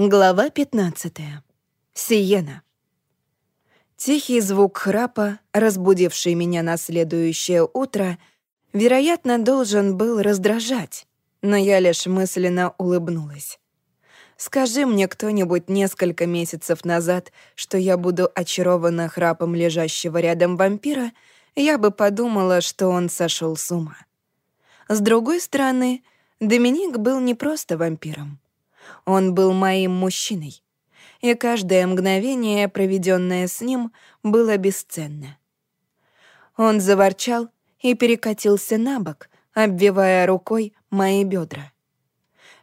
Глава 15. Сиена. Тихий звук храпа, разбудивший меня на следующее утро, вероятно, должен был раздражать, но я лишь мысленно улыбнулась. Скажи мне кто-нибудь несколько месяцев назад, что я буду очарована храпом лежащего рядом вампира, я бы подумала, что он сошел с ума. С другой стороны, Доминик был не просто вампиром. Он был моим мужчиной, и каждое мгновение, проведенное с ним, было бесценно. Он заворчал и перекатился на бок, обвивая рукой мои бедра.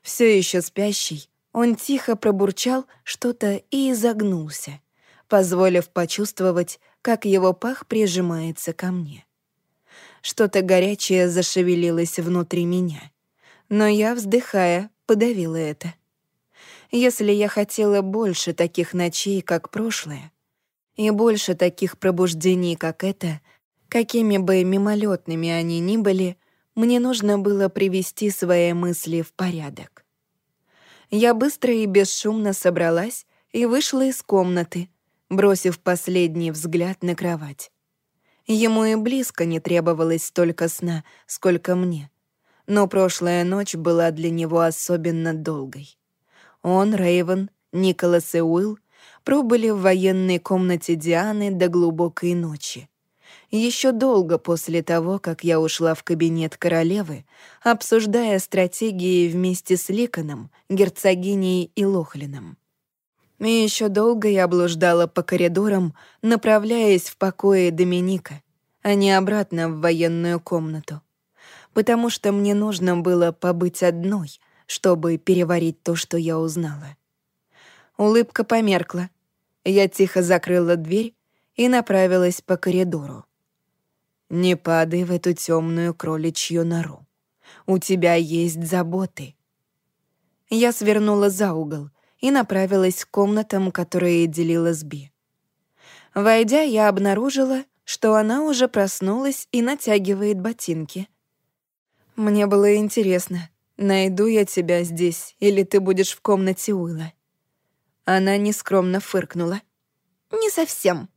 Все еще спящий, он тихо пробурчал что-то и изогнулся, позволив почувствовать, как его пах прижимается ко мне. Что-то горячее зашевелилось внутри меня, но я, вздыхая, подавила это. Если я хотела больше таких ночей, как прошлое, и больше таких пробуждений, как это, какими бы мимолетными они ни были, мне нужно было привести свои мысли в порядок. Я быстро и бесшумно собралась и вышла из комнаты, бросив последний взгляд на кровать. Ему и близко не требовалось столько сна, сколько мне. Но прошлая ночь была для него особенно долгой. Он, Рейвен, Николас и Уилл пробыли в военной комнате Дианы до глубокой ночи. Еще долго после того, как я ушла в кабинет королевы, обсуждая стратегии вместе с Ликоном, герцогиней и Лохлином. И еще долго я блуждала по коридорам, направляясь в покое Доминика, а не обратно в военную комнату. Потому что мне нужно было побыть одной, чтобы переварить то, что я узнала. Улыбка померкла. Я тихо закрыла дверь и направилась по коридору. «Не падай в эту темную кроличью нору. У тебя есть заботы». Я свернула за угол и направилась к комнатам, которые делила с Би. Войдя, я обнаружила, что она уже проснулась и натягивает ботинки. Мне было интересно, Найду я тебя здесь, или ты будешь в комнате Уилла». Она нескромно фыркнула. «Не совсем.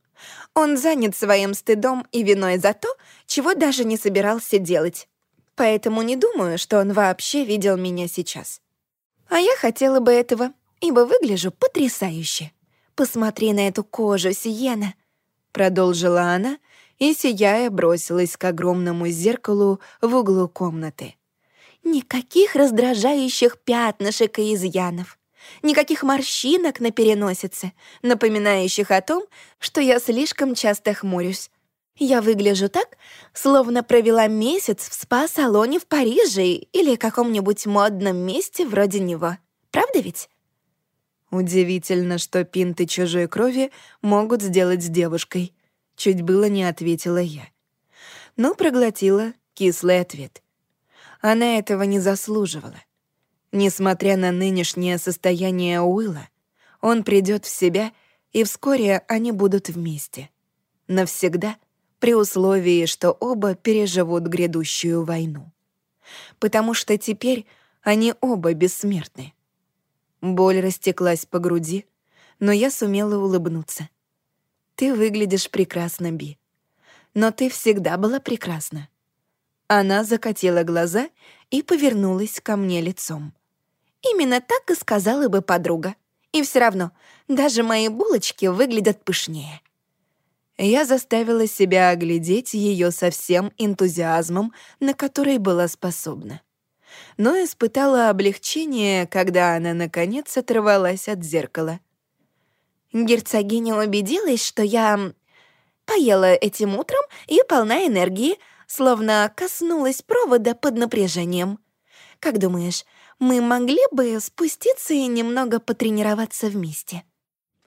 Он занят своим стыдом и виной за то, чего даже не собирался делать. Поэтому не думаю, что он вообще видел меня сейчас. А я хотела бы этого, ибо выгляжу потрясающе. Посмотри на эту кожу, Сиена!» Продолжила она и, сияя, бросилась к огромному зеркалу в углу комнаты. Никаких раздражающих пятнышек и изъянов. Никаких морщинок на переносице, напоминающих о том, что я слишком часто хмурюсь. Я выгляжу так, словно провела месяц в спа-салоне в Париже или каком-нибудь модном месте вроде него. Правда ведь? Удивительно, что пинты чужой крови могут сделать с девушкой. Чуть было не ответила я. Но проглотила кислый ответ — она этого не заслуживала. Несмотря на нынешнее состояние Уилла, он придет в себя, и вскоре они будут вместе. Навсегда, при условии, что оба переживут грядущую войну. Потому что теперь они оба бессмертны. Боль растеклась по груди, но я сумела улыбнуться. «Ты выглядишь прекрасно, Би. Но ты всегда была прекрасна. Она закатила глаза и повернулась ко мне лицом. Именно так и сказала бы подруга. И все равно, даже мои булочки выглядят пышнее. Я заставила себя оглядеть ее со всем энтузиазмом, на который была способна. Но испытала облегчение, когда она, наконец, оторвалась от зеркала. Герцогиня убедилась, что я поела этим утром и полна энергии, словно коснулась провода под напряжением. «Как думаешь, мы могли бы спуститься и немного потренироваться вместе?»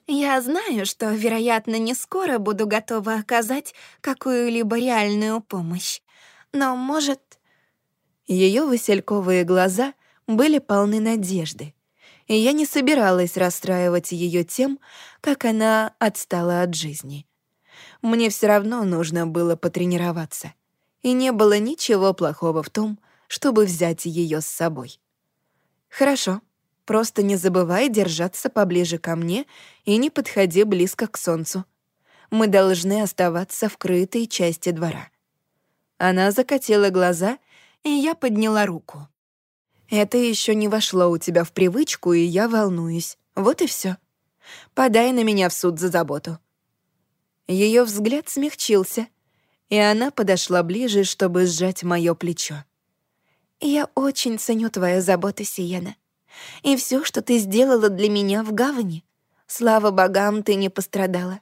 «Я знаю, что, вероятно, не скоро буду готова оказать какую-либо реальную помощь, но, может...» Ее васильковые глаза были полны надежды, и я не собиралась расстраивать ее тем, как она отстала от жизни. Мне все равно нужно было потренироваться — и не было ничего плохого в том, чтобы взять ее с собой. «Хорошо», Просто не забывай держаться поближе ко мне и не подходи близко к солнцу. Мы должны оставаться в крытой части двора». Она закатила глаза, и я подняла руку. «Это еще не вошло у тебя в привычку, и я волнуюсь. Вот и все. Подай на меня в суд за заботу». Ее взгляд смягчился, и она подошла ближе, чтобы сжать мое плечо. «Я очень ценю твою заботу, Сиена. И все, что ты сделала для меня в гавани. Слава богам, ты не пострадала.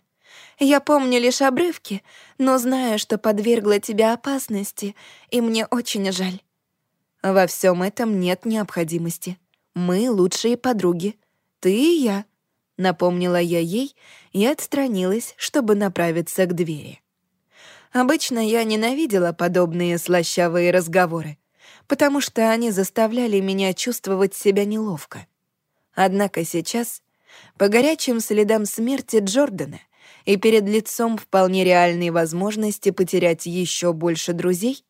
Я помню лишь обрывки, но знаю, что подвергла тебя опасности, и мне очень жаль. Во всем этом нет необходимости. Мы лучшие подруги. Ты и я. Напомнила я ей и отстранилась, чтобы направиться к двери. Обычно я ненавидела подобные слащавые разговоры потому что они заставляли меня чувствовать себя неловко. Однако сейчас, по горячим следам смерти Джордана и перед лицом вполне реальной возможности потерять еще больше друзей,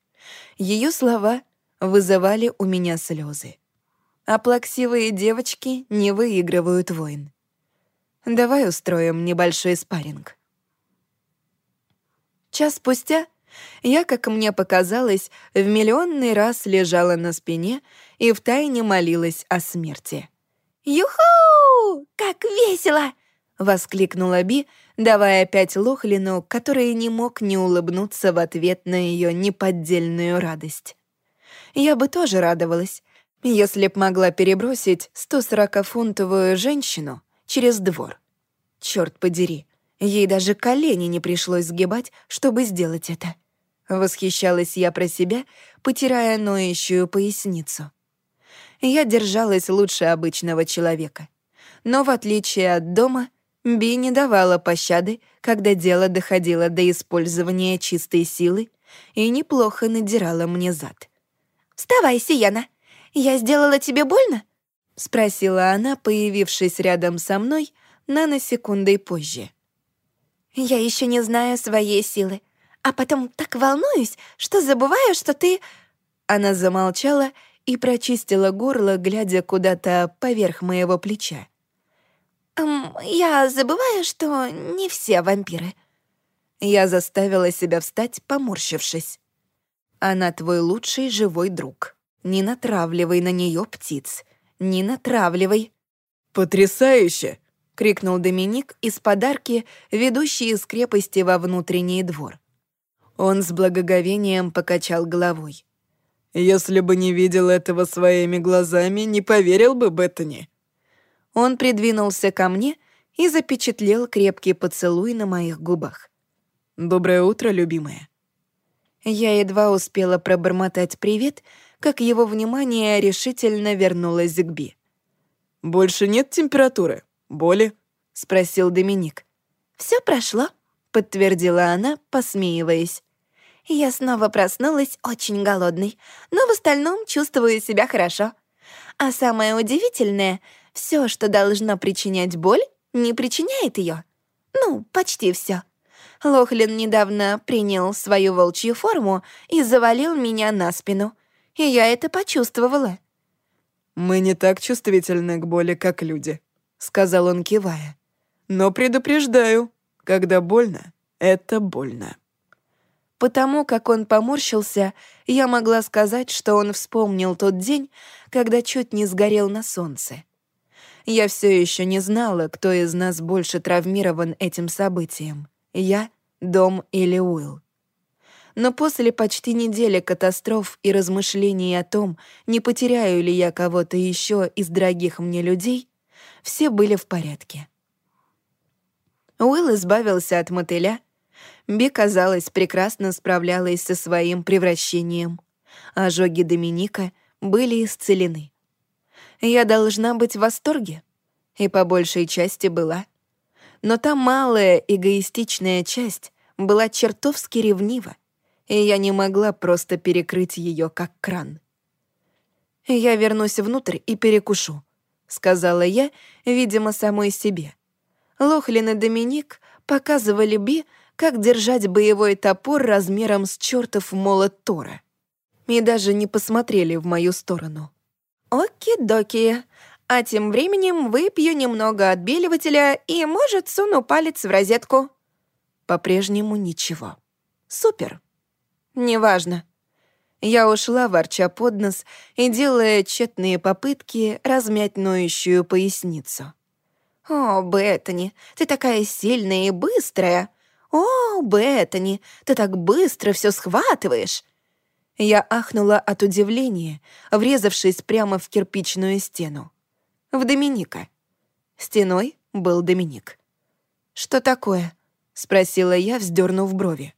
ее слова вызывали у меня слезы. А плаксивые девочки не выигрывают войн. Давай устроим небольшой спарринг. Час спустя я, как мне показалось, в миллионный раз лежала на спине и втайне молилась о смерти. «Юху! Как весело!» — воскликнула Би, давая опять Лохлину, который не мог не улыбнуться в ответ на ее неподдельную радость. Я бы тоже радовалась, если б могла перебросить 140-фунтовую женщину через двор. Черт подери, ей даже колени не пришлось сгибать, чтобы сделать это. Восхищалась я про себя, потирая ноющую поясницу. Я держалась лучше обычного человека. Но в отличие от дома, Би не давала пощады, когда дело доходило до использования чистой силы и неплохо надирала мне зад. «Вставай, Сиена! Я сделала тебе больно?» — спросила она, появившись рядом со мной наносекундой позже. «Я еще не знаю своей силы, а потом так волнуюсь, что забываю, что ты...» Она замолчала и прочистила горло, глядя куда-то поверх моего плеча. «Эм, «Я забываю, что не все вампиры». Я заставила себя встать, поморщившись. «Она твой лучший живой друг. Не натравливай на нее птиц. Не натравливай». «Потрясающе!» — крикнул Доминик из подарки, ведущий из крепости во внутренний двор. Он с благоговением покачал головой. «Если бы не видел этого своими глазами, не поверил бы Беттани». Он придвинулся ко мне и запечатлел крепкий поцелуй на моих губах. «Доброе утро, любимая». Я едва успела пробормотать привет, как его внимание решительно вернулось к Би. «Больше нет температуры? Боли?» — спросил Доминик. «Все прошло», — подтвердила она, посмеиваясь. Я снова проснулась очень голодной, но в остальном чувствую себя хорошо. А самое удивительное, все, что должно причинять боль, не причиняет ее. Ну, почти все. Лохлин недавно принял свою волчью форму и завалил меня на спину. И я это почувствовала. «Мы не так чувствительны к боли, как люди», — сказал он, кивая. «Но предупреждаю, когда больно, это больно». Потому как он поморщился, я могла сказать, что он вспомнил тот день, когда чуть не сгорел на солнце. Я все еще не знала, кто из нас больше травмирован этим событием — я, Дом или Уилл. Но после почти недели катастроф и размышлений о том, не потеряю ли я кого-то еще из дорогих мне людей, все были в порядке. Уилл избавился от мотыля — Би, казалось, прекрасно справлялась со своим превращением. Ожоги Доминика были исцелены. Я должна быть в восторге. И по большей части была. Но та малая эгоистичная часть была чертовски ревнива, и я не могла просто перекрыть ее как кран. «Я вернусь внутрь и перекушу», — сказала я, видимо, самой себе. Лохлин и Доминик показывали Би, как держать боевой топор размером с чертов молот Тора. И даже не посмотрели в мою сторону. «Оки-доки. А тем временем выпью немного отбеливателя и, может, суну палец в розетку. По-прежнему ничего. Супер. Неважно. Я ушла, ворча под нос и делая тщетные попытки размять ноющую поясницу. «О, Беттани, ты такая сильная и быстрая! О, Беттани, ты так быстро все схватываешь!» Я ахнула от удивления, врезавшись прямо в кирпичную стену. В Доминика. Стеной был Доминик. «Что такое?» — спросила я, вздернув брови.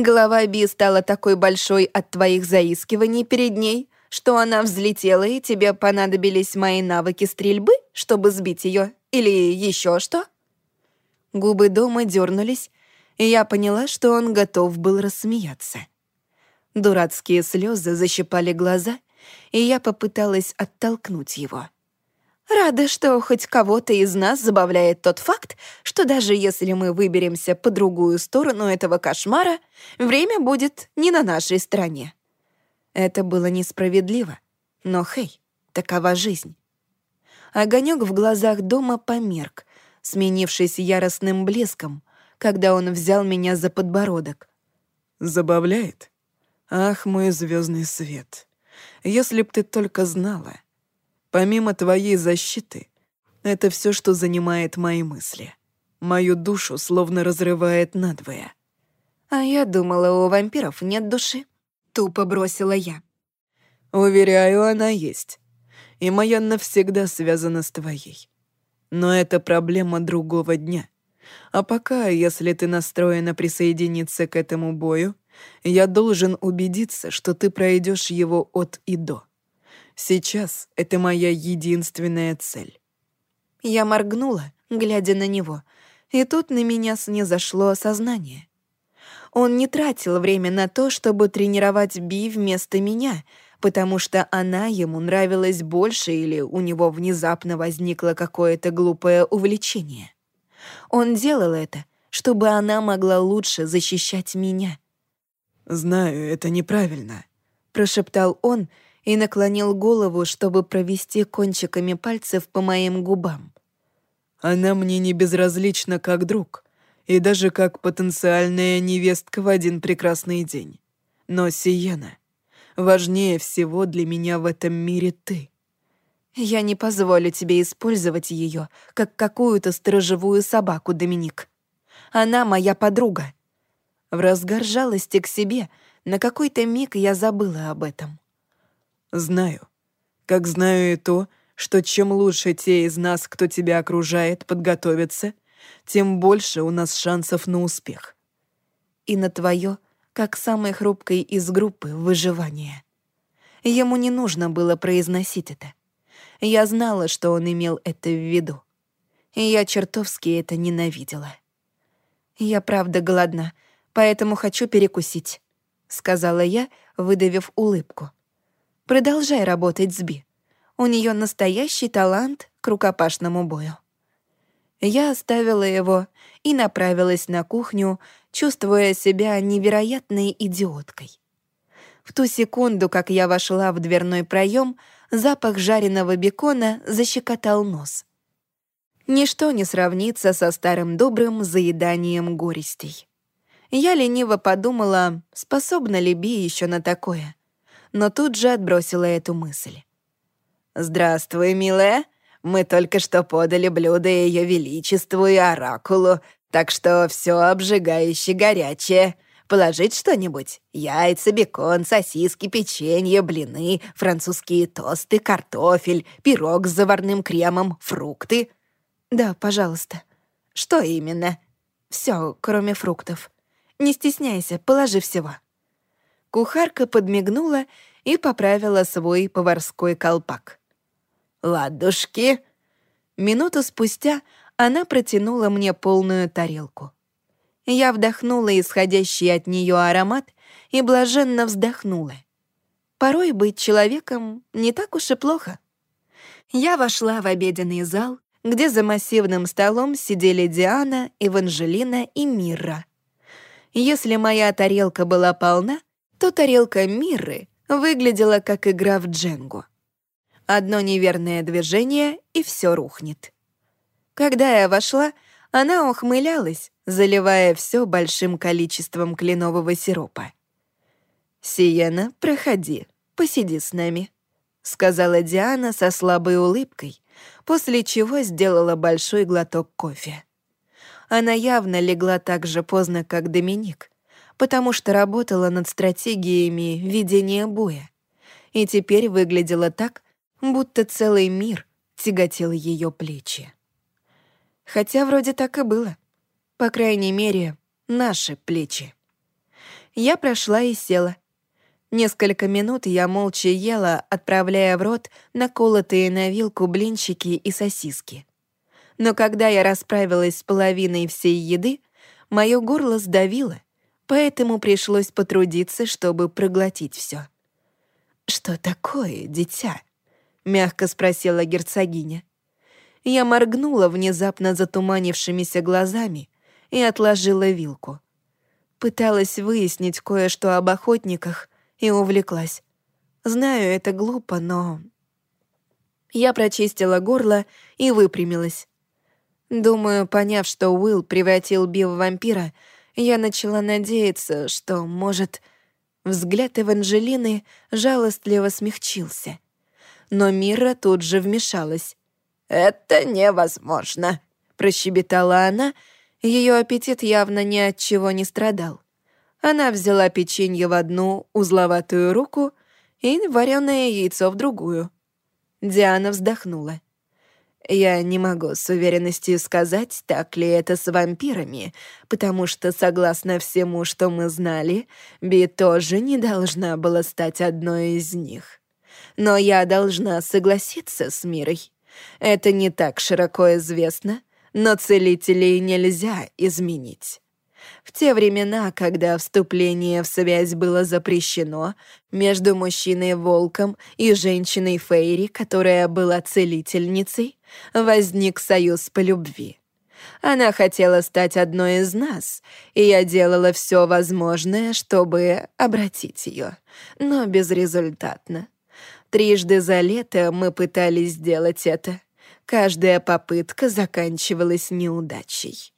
Голова Би стала такой большой от твоих заискиваний перед ней, что она взлетела, и тебе понадобились мои навыки стрельбы, чтобы сбить ее, или еще что?» Губы дома дернулись, и я поняла, что он готов был рассмеяться. Дурацкие слезы защипали глаза, и я попыталась оттолкнуть его. Рада, что хоть кого-то из нас забавляет тот факт, что даже если мы выберемся по другую сторону этого кошмара, время будет не на нашей стороне. Это было несправедливо, но хей, такова жизнь. Огонек в глазах дома померк, сменившись яростным блеском, когда он взял меня за подбородок. «Забавляет? Ах, мой звездный свет! Если б ты только знала, Помимо твоей защиты, это все, что занимает мои мысли. Мою душу словно разрывает надвое. А я думала, у вампиров нет души. Тупо бросила я. Уверяю, она есть. И моя навсегда связана с твоей. Но это проблема другого дня. А пока, если ты настроена присоединиться к этому бою, я должен убедиться, что ты пройдешь его от и до. Сейчас это моя единственная цель». Я моргнула, глядя на него, и тут на меня снизошло осознание. Он не тратил время на то, чтобы тренировать Би вместо меня, потому что она ему нравилась больше или у него внезапно возникло какое-то глупое увлечение. Он делал это, чтобы она могла лучше защищать меня. «Знаю, это неправильно», — прошептал он, и наклонил голову, чтобы провести кончиками пальцев по моим губам. «Она мне не безразлична как друг, и даже как потенциальная невестка в один прекрасный день. Но, Сиена, важнее всего для меня в этом мире ты». «Я не позволю тебе использовать ее, как какую-то сторожевую собаку, Доминик. Она моя подруга». В разгар жалости к себе на какой-то миг я забыла об этом. Знаю. Как знаю и то, что чем лучше те из нас, кто тебя окружает, подготовятся, тем больше у нас шансов на успех. И на твое, как самой хрупкой из группы, выживание. Ему не нужно было произносить это. Я знала, что он имел это в виду. И я чертовски это ненавидела. «Я правда голодна, поэтому хочу перекусить», — сказала я, выдавив улыбку. Продолжай работать с Би. У нее настоящий талант к рукопашному бою. Я оставила его и направилась на кухню, чувствуя себя невероятной идиоткой. В ту секунду, как я вошла в дверной проем, запах жареного бекона защекотал нос. Ничто не сравнится со старым добрым заеданием горестей. Я лениво подумала, способна ли Би еще на такое — но тут же отбросила эту мысль. «Здравствуй, милая. Мы только что подали блюдо Ее Величеству и Оракулу, так что все обжигающе горячее. Положить что-нибудь? Яйца, бекон, сосиски, печенье, блины, французские тосты, картофель, пирог с заварным кремом, фрукты?» «Да, пожалуйста». «Что именно?» Все, кроме фруктов. Не стесняйся, положи всего». Кухарка подмигнула и поправила свой поварской колпак. «Ладушки!» Минуту спустя она протянула мне полную тарелку. Я вдохнула исходящий от нее аромат и блаженно вздохнула. Порой быть человеком не так уж и плохо. Я вошла в обеденный зал, где за массивным столом сидели Диана, Эванжелина и Мирра. Если моя тарелка была полна, то тарелка Мирры выглядела как игра в дженгу. Одно неверное движение, и все рухнет. Когда я вошла, она ухмылялась, заливая все большим количеством кленового сиропа. «Сиена, проходи, посиди с нами», — сказала Диана со слабой улыбкой, после чего сделала большой глоток кофе. Она явно легла так же поздно, как Доминик, потому что работала над стратегиями ведения боя, и теперь выглядела так, будто целый мир тяготел ее плечи. Хотя вроде так и было. По крайней мере, наши плечи. Я прошла и села. Несколько минут я молча ела, отправляя в рот наколотые на вилку блинчики и сосиски. Но когда я расправилась с половиной всей еды, мое горло сдавило, поэтому пришлось потрудиться, чтобы проглотить все. «Что такое, дитя?» — мягко спросила герцогиня. Я моргнула внезапно затуманившимися глазами и отложила вилку. Пыталась выяснить кое-что об охотниках и увлеклась. Знаю, это глупо, но... Я прочистила горло и выпрямилась. Думаю, поняв, что Уилл превратил Би в вампира, я начала надеяться, что, может... Взгляд Эванжелины жалостливо смягчился. Но Мира тут же вмешалась. «Это невозможно», — прощебетала она. Ее аппетит явно ни от чего не страдал. Она взяла печенье в одну узловатую руку и вареное яйцо в другую. Диана вздохнула. Я не могу с уверенностью сказать, так ли это с вампирами, потому что, согласно всему, что мы знали, Би тоже не должна была стать одной из них. Но я должна согласиться с Мирой. Это не так широко известно, но целителей нельзя изменить. В те времена, когда вступление в связь было запрещено, между мужчиной-волком и женщиной-фейри, которая была целительницей, возник союз по любви. Она хотела стать одной из нас, и я делала все возможное, чтобы обратить ее, но безрезультатно. Трижды за лето мы пытались сделать это. Каждая попытка заканчивалась неудачей.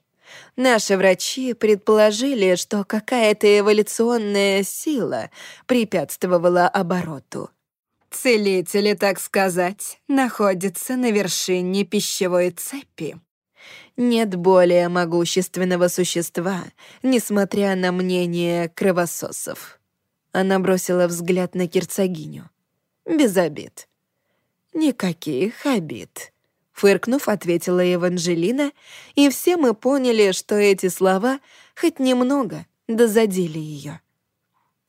Наши врачи предположили, что какая-то эволюционная сила препятствовала обороту. Целители, так сказать, находятся на вершине пищевой цепи. Нет более могущественного существа, несмотря на мнение кровососов. Она бросила взгляд на герцогиню без обид». «Никаких обид», — фыркнув, ответила Еванжелина, и все мы поняли, что эти слова хоть немного да задели ее.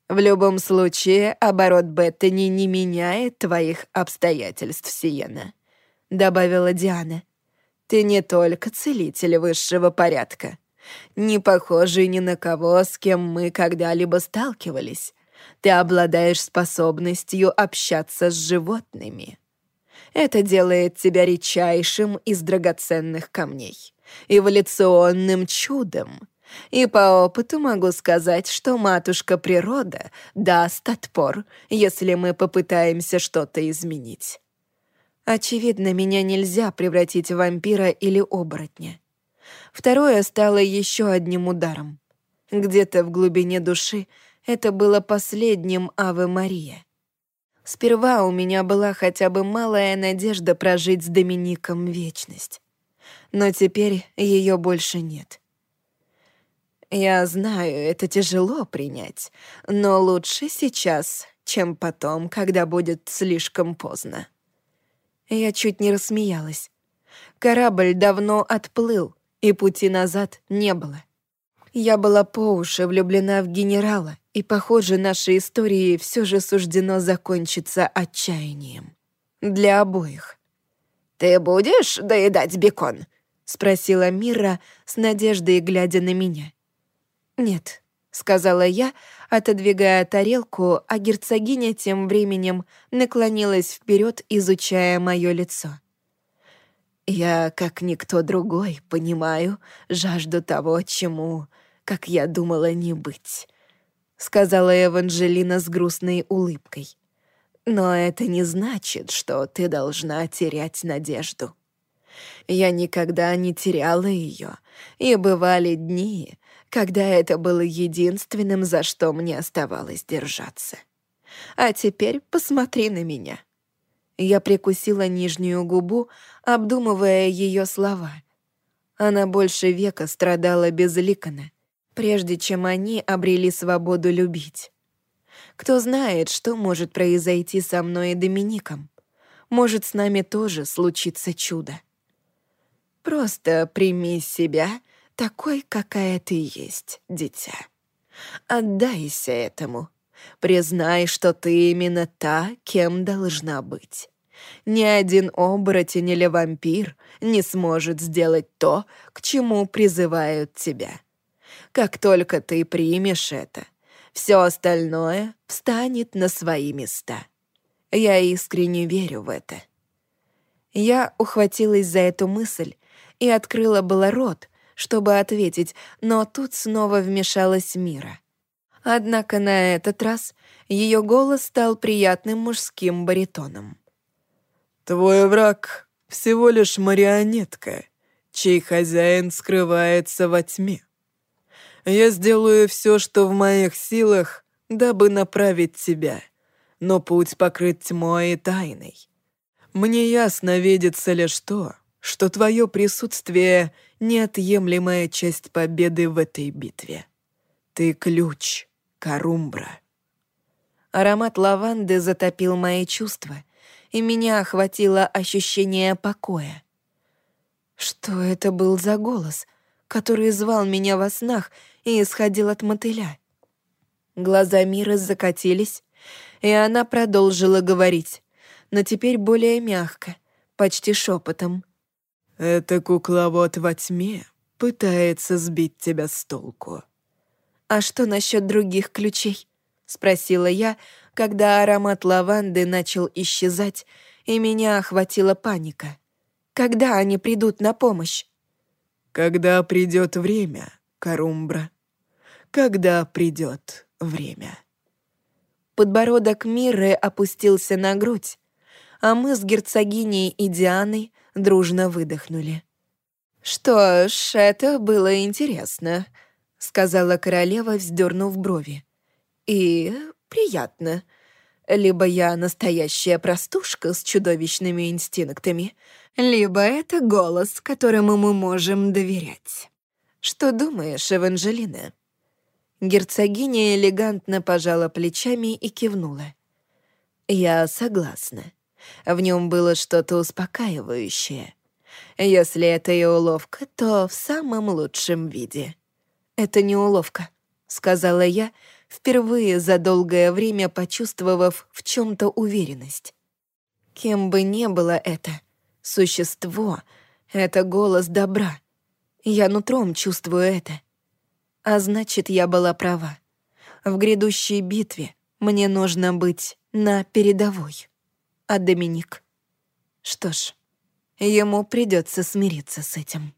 «В любом случае, оборот Беттани не меняет твоих обстоятельств, Сиена», — добавила Диана. «Ты не только целитель высшего порядка, не похожий ни на кого, с кем мы когда-либо сталкивались. Ты обладаешь способностью общаться с животными. Это делает тебя редчайшим из драгоценных камней, эволюционным чудом. И по опыту могу сказать, что матушка природа даст отпор, если мы попытаемся что-то изменить. Очевидно, меня нельзя превратить в вампира или оборотня. Второе стало еще одним ударом. Где-то в глубине души это было последним Аве Мария. Сперва у меня была хотя бы малая надежда прожить с Домиником вечность. Но теперь ее больше нет. Я знаю, это тяжело принять, но лучше сейчас, чем потом, когда будет слишком поздно. Я чуть не рассмеялась. Корабль давно отплыл, и пути назад не было. Я была по уши влюблена в генерала, и, похоже, нашей истории все же суждено закончиться отчаянием. Для обоих. «Ты будешь доедать бекон?» — спросила Мира с надеждой, глядя на меня. «Нет», — сказала я, отодвигая тарелку, а герцогиня тем временем наклонилась вперед, изучая мое лицо. «Я, как никто другой, понимаю жажду того, чему, как я думала, не быть. — сказала Эванжелина с грустной улыбкой. Но это не значит, что ты должна терять надежду. Я никогда не теряла ее, и бывали дни, когда это было единственным, за что мне оставалось держаться. А теперь посмотри на меня. Я прикусила нижнюю губу, обдумывая ее слова. Она больше века страдала безликанно, прежде чем они обрели свободу любить. Кто знает, что может произойти со мной и Домиником. Может, с нами тоже случится чудо. Просто прими себя такой, какая ты есть, дитя. Отдайся этому. Признай, что ты именно та, кем должна быть. Ни один оборотень или вампир не сможет сделать то, к чему призывают тебя. Как только ты примешь это, все остальное встанет на свои места. Я искренне верю в это. Я ухватилась за эту мысль и открыла было рот, чтобы ответить, но тут снова вмешалась Мира. Однако на этот раз ее голос стал приятным мужским баритоном. «Твой враг всего лишь марионетка, чей хозяин скрывается во тьме. Я сделаю все, что в моих силах, дабы направить тебя, но путь покрыт тьмой и тайной. Мне ясно видится лишь то, что твое присутствие — неотъемлемая часть победы в этой битве. Ты ключ, Карумбра. Аромат лаванды затопил мои чувства, и меня охватило ощущение покоя. Что это был за голос, который звал меня во снах и исходил от мотыля? Глаза Миры закатились, и она продолжила говорить, но теперь более мягко, почти шепотом. «Эта кукловод во тьме пытается сбить тебя с толку». «А что насчет других ключей?» — спросила я, когда аромат лаванды начал исчезать, и меня охватила паника. «Когда они придут на помощь?» «Когда придет время, Карумбра. Когда придет время». Подбородок Миры опустился на грудь, а мы с герцогиней и Дианой дружно выдохнули. «Что ж, это было интересно», — сказала королева, вздернув брови. «И приятно. Либо я настоящая простушка с чудовищными инстинктами, либо это голос, которому мы можем доверять. Что думаешь, Эванжелина?» Герцогиня элегантно пожала плечами и кивнула. «Я согласна. В нем было что-то успокаивающее. Если это и уловка, то в самом лучшем виде. «Это не уловка», — сказала я, впервые за долгое время почувствовав в чем то уверенность. Кем бы ни было это, существо — это голос добра. Я нутром чувствую это. А значит, я была права. В грядущей битве мне нужно быть на передовой а Доминик. Что ж, ему придется смириться с этим.